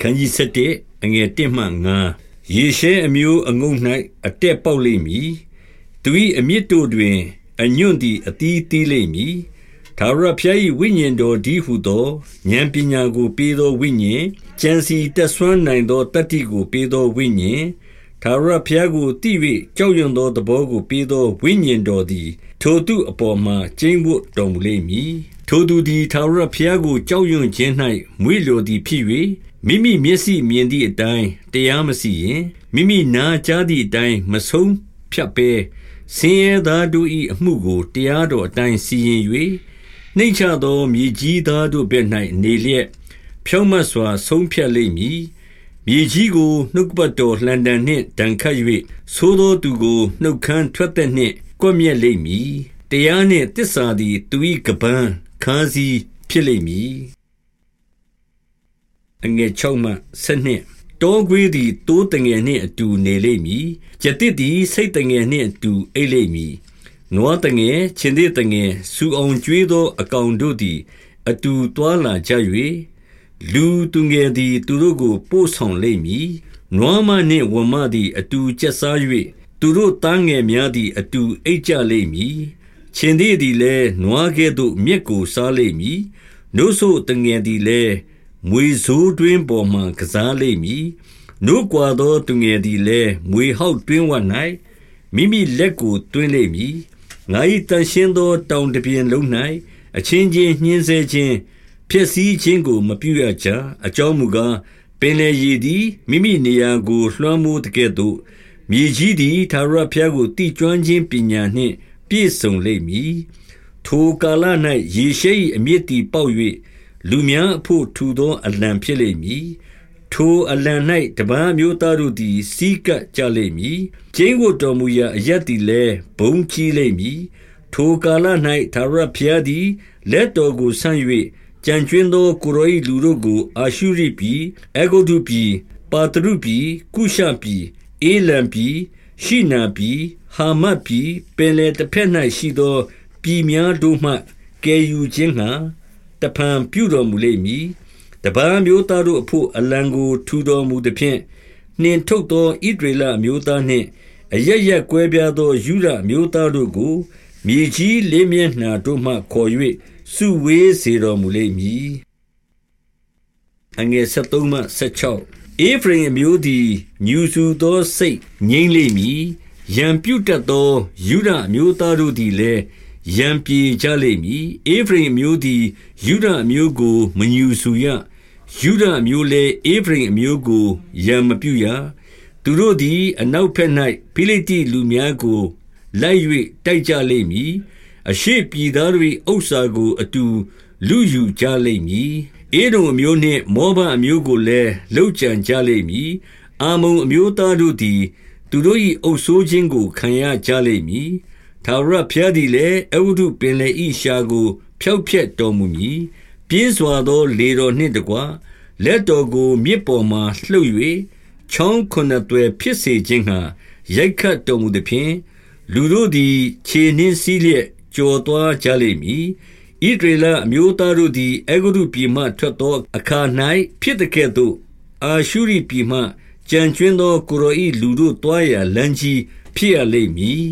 ခန်းကြီး7အငယ်1မှ9ယေရှဲအမျိုးအငုံ၌အတက်ပေါက်လိမ့်မည်သူ၏အမြင့်တို့တွင်အညွန့်သည်အတီးတီးလိမ့်မည်သာရဖျား၏ဝိညာဉ်တော်ဒီဟုသောဉာဏ်ပညာကိုပေးသောဝိညာဉ်ကြံစီတက်ဆွမ်းနိုင်သောတတ္တိကိုပေးသောဝိညာဉ်ထာဝရဘုရားကိုတည်၍ကြောက်ရွံ့သောသဘောကိုပေးသောဝိညာဉ်တော်သည်ထိုသူအပေါ်မှာကျိန်းဝတ်တော်မူလိမ့်မည်ထိုသူသည်ထာဝရဘုရားကိုကြောက်ရွံ့ခြင်း၌မွေ့လျော်သည်ဖြစ်၍ မိမိမျက်စိမြင်သည့်အတိုင်းတရားမစီရင်မိမိနာကြားသည့်အတိုင်းမဆုံးဖြတ်ပဲဆင်းရဲသားတို့၏အမှုကိုတရားတော်အတိုင်းစီရင်၍နှိမ့်ချသောမြေကြီးသားတို့ဘက်၌နေလျက်ဖြောင့်မတ်စွာဆုံးဖြတ်လိမ့်မည်မြေကြီးကိုနှုတ်ပတ်တော်လှန်တံနှင့်တန်ခတ်၍သိုးသောသူကိုနှုတ်ခမ်းထွက်သက်နှင့်ကွက်မြက်လိမ့်မည်တရားနှင့်တစ္ဆာသည်သူ၏ကပန်းခန်းစည်းဖြစ်လိမ့်မည် အငယ်6မှ7တောခွေးသည်တိုးတငယ်နှင့်အတူနေလိမ့်မည်ကျက်တစ်သည်စိတ်တငယ်နှင့်အတူအိတ်လိမ့်မည်နွားတငယ်ချင်းသေးတငယ်စူအောင်ကျွေးသောအကောင်တို့သည်အတူတွာလာကြ၍လူသူငယ်သည်သူတို့ကိုပို့ဆောင်လိမ့်မည်နွားမနှင့်ဝမသည်အတူကျက်စား၍သူတို့သားငယ်များသည်အတူအိတ်ကြလိမ့်မည်ချင်းသေးသည်လည်းနွားကဲ့သို့မြက်ကိုစားလိမ့်မည်နို့ဆိုတငယ်သည်လည်း မွေဆိုးတွင်းပေါ်မှကစားလိမ့်မည်နို့ကွာသောသူငယ်သည်လည်းမွေဟောက်တွင်းဝ၌မိမိလက်ကိုတွင်းလိမ့်မည်ငါ၏တန်ရှင်းသောတောင်တပြင်လုံး၌အချင်းချင်းညှင်းဆဲခြင်းဖြစ်စည်းခြင်းကိုမပြုရကြအကြောင်းမူကားပင်လေရည်သည်မိမိနေရာကိုလွှမ်းမိုးတကဲ့သို့မြေကြီးသည်သာရဖျားကိုတိကျွမ်းခြင်းပညာနှင့် ပြည့်စုံလိမ့်မည်ထိုကာလ၌ယေရှဲ၏အမျက်တီပေါက်၍ လူများအဖို့ထူသောအလံဖြစ်လိမ့်မည်ထိုအလံ၌တပန်းမျိုးသားတို့သည်စီးကပ်ကြလိမ့်မည်ကျင်းကိုတော်မူရာအရက်သည်လည်းဘုံကြီးလိမ့်မည်ထိုကာလ၌သာရဖျားသည်လက်တော်ကိုဆန့်၍ကြံကျွင်းသောကိုရော၏လူတို့ကို အာရှုရိပြည်အေဂုတုပြည်ပါတရုပြည်ကုရှပြည်အေလံပြည်ရှိနာပြည်ဟာမတ်ပြည်ပင်လေတစ်ဖက်၌ရှိသောပြည်များတို့မှကယ်ယူခြင်းငှာ တဖန်ပြုတော်မူလိမ့်မည်တပန်းမျိုးသားတို့အဖို့အလံကိုထူတော်မူသည်ဖြင့်နှင်ထုတ်သောဣဒရေလမျိုးသားနှင့်အရရက်ကွဲပြားသောယူရမျိုးသားတို့ကိုမြေကြီးလေးမျက်နှာတို့မှခေါ်၍စုဝေးစေတော်မူလိမ့်မည်အငယ်73မှ76အေဖရင်အမျိုးသည်ညူစုသောစိတ်ငြိမ့်လိမ့်မည်ရံပြုတ်တတ်သောယူဒအမျိုးသားတို့သည်လည်း ရံပြေကြလိမ့်မည်အေဖရင်မျိုးသည်ယူဒအမျိုးကိုမညူစုရယူဒအမျိုးလည်းအေဖရင်အမျိုးကိုရံမပြုရသူတို့သည်အနောက်ဘက်၌ဖိလိတိလူများကိုလိုက်၍တိုက်ကြလိမ့်မည်အရှိပြည်သားတို့၏ဥစ္စာကိုအတူလူယူကြလိမ့်မည်အေဒုံအမျိုးနှင့်မောဘအမျိုးကိုလည်းလှုပ်ကြံကြလိမ့်မည်အာမုံအမျိုးသားတို့သည် သူတို့၏အုပ်ဆိုးခြင်းကိုခံရကြလိမ့်မည် ထာဝရဘုရားသည်လည်းအဝုဒုပင်လေ၏ရှာကို ဖျောက်ဖျက်တော်မူမည်ပြင်းစွာသောလေတော်နှင့်တကွလက်တော်ကိုမြစ်ပေါ်မှလှုပ်၍ချောင်းခုနှစ်သွယ်ဖြစ်စေခြင်းဟာရိုက်ခတ်တော်မူသည်ဖြင့်လူတို့သည်ခြေနှင်းစည်းလျက်ကြော်သွားကြလိမ့်မည်ဣဒရေလအမျိုးသားတို့သည်အေဂုရုပြည်မှထွက်သောအခါ၌ဖြစ်တဲ့ကဲ့သို့အာရှုရိပြည်မှကြံကျွင်းသောကိုရောဤလူတို့တွားရာလမ်းကြီးဖြစ်ရလိမ့်မည်